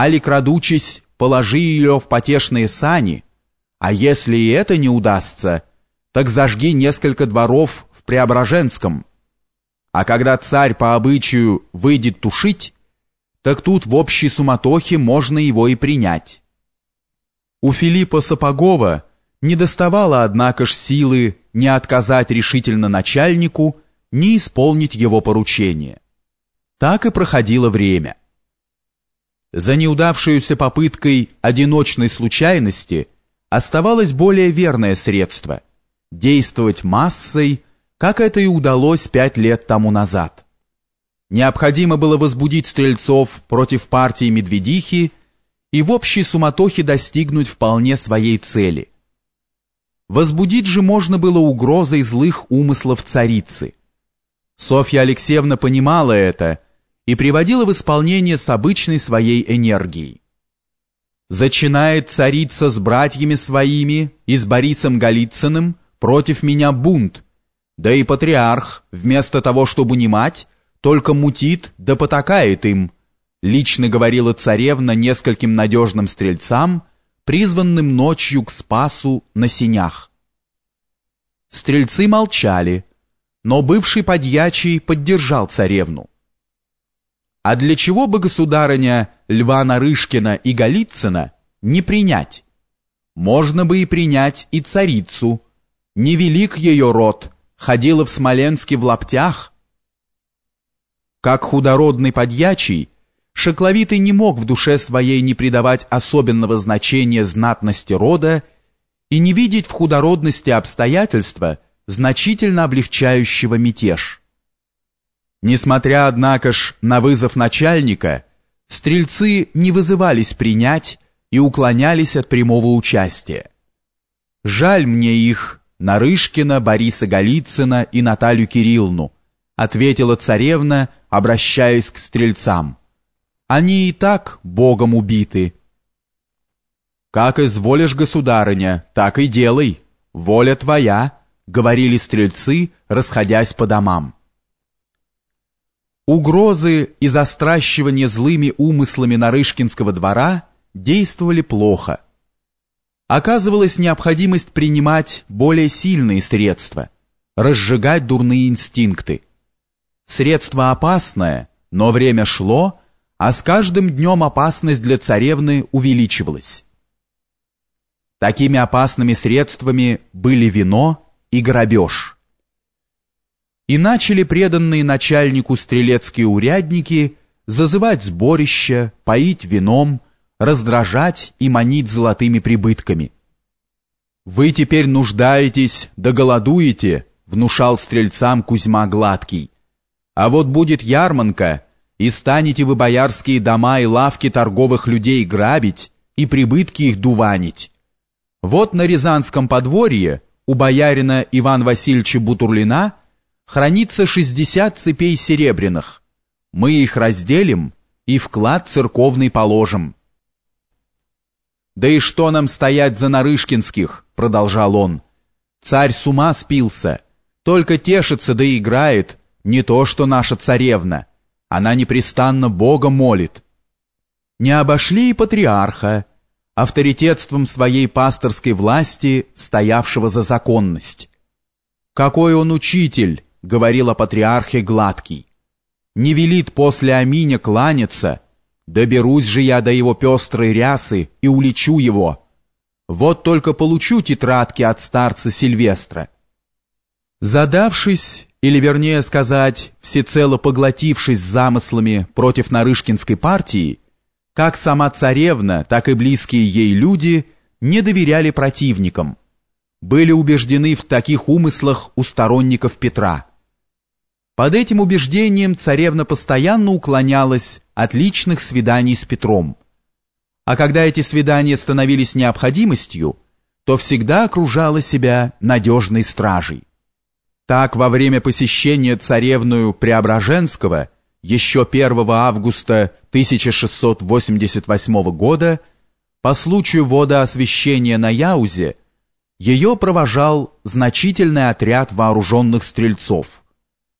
али крадучись, положи ее в потешные сани, а если и это не удастся, так зажги несколько дворов в Преображенском. А когда царь по обычаю выйдет тушить, так тут в общей суматохе можно его и принять. У Филиппа Сапогова не доставало, однако ж, силы не отказать решительно начальнику, не исполнить его поручение. Так и проходило время. За неудавшуюся попыткой одиночной случайности оставалось более верное средство – действовать массой, как это и удалось пять лет тому назад. Необходимо было возбудить стрельцов против партии Медведихи и в общей суматохе достигнуть вполне своей цели. Возбудить же можно было угрозой злых умыслов царицы. Софья Алексеевна понимала это и приводила в исполнение с обычной своей энергией. Зачинает царица с братьями своими и с Борисом Голицыным против меня бунт, да и патриарх, вместо того, чтобы унимать, только мутит да потакает им, лично говорила царевна нескольким надежным стрельцам, призванным ночью к спасу на синях. Стрельцы молчали, но бывший подьячий поддержал царевну. А для чего бы государыня Льва Нарышкина и Голицына не принять? Можно бы и принять и царицу. Невелик ее род, ходила в Смоленске в лаптях. Как худородный подьячий, Шекловитый не мог в душе своей не придавать особенного значения знатности рода и не видеть в худородности обстоятельства, значительно облегчающего мятеж. Несмотря, однако ж, на вызов начальника, стрельцы не вызывались принять и уклонялись от прямого участия. «Жаль мне их, Нарышкина, Бориса Голицына и Наталью Кирилловну», ответила царевна, обращаясь к стрельцам. Они и так Богом убиты. Как изволишь, государыня, так и делай. Воля твоя, говорили стрельцы, расходясь по домам. Угрозы и застращивание злыми умыслами Нарышкинского двора действовали плохо. Оказывалась необходимость принимать более сильные средства, разжигать дурные инстинкты. Средство опасное, но время шло, а с каждым днем опасность для царевны увеличивалась. Такими опасными средствами были вино и грабеж. И начали преданные начальнику стрелецкие урядники зазывать сборища, поить вином, раздражать и манить золотыми прибытками. «Вы теперь нуждаетесь, да голодуете», внушал стрельцам Кузьма Гладкий. «А вот будет ярманка, и станете вы боярские дома и лавки торговых людей грабить и прибытки их дуванить. Вот на Рязанском подворье у боярина Ивана Васильевича Бутурлина хранится 60 цепей серебряных. Мы их разделим и вклад церковный положим. «Да и что нам стоять за Нарышкинских?» — продолжал он. «Царь с ума спился, только тешится да играет, не то что наша царевна». Она непрестанно Бога молит. Не обошли и патриарха, авторитетством своей пасторской власти, стоявшего за законность. «Какой он учитель!» — говорил о патриархе Гладкий. «Не велит после Аминя кланяться, доберусь же я до его пестрой рясы и улечу его. Вот только получу тетрадки от старца Сильвестра». Задавшись или вернее сказать, всецело поглотившись замыслами против Нарышкинской партии, как сама царевна, так и близкие ей люди не доверяли противникам, были убеждены в таких умыслах у сторонников Петра. Под этим убеждением царевна постоянно уклонялась от личных свиданий с Петром. А когда эти свидания становились необходимостью, то всегда окружала себя надежной стражей. Так, во время посещения царевную Преображенского еще 1 августа 1688 года по случаю водоосвящения на Яузе ее провожал значительный отряд вооруженных стрельцов –